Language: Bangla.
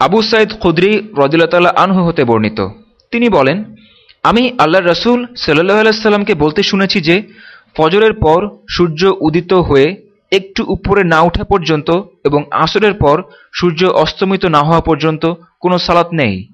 আবু সাইদ খুদ্রি রদিল্লা আনহু হতে বর্ণিত। তিনি বলেন, আমি আল্লাহ রসুল সাল্লাহ আলাইসাল্লামকে বলতে শুনেছি যে, ফজরের পর সূর্য উদিত হয়ে একটু উপরে না ওঠা পর্যন্ত এবং আসরের পর সূর্য অস্তমিত না হওয়া পর্যন্ত কোনো সালাত নেই।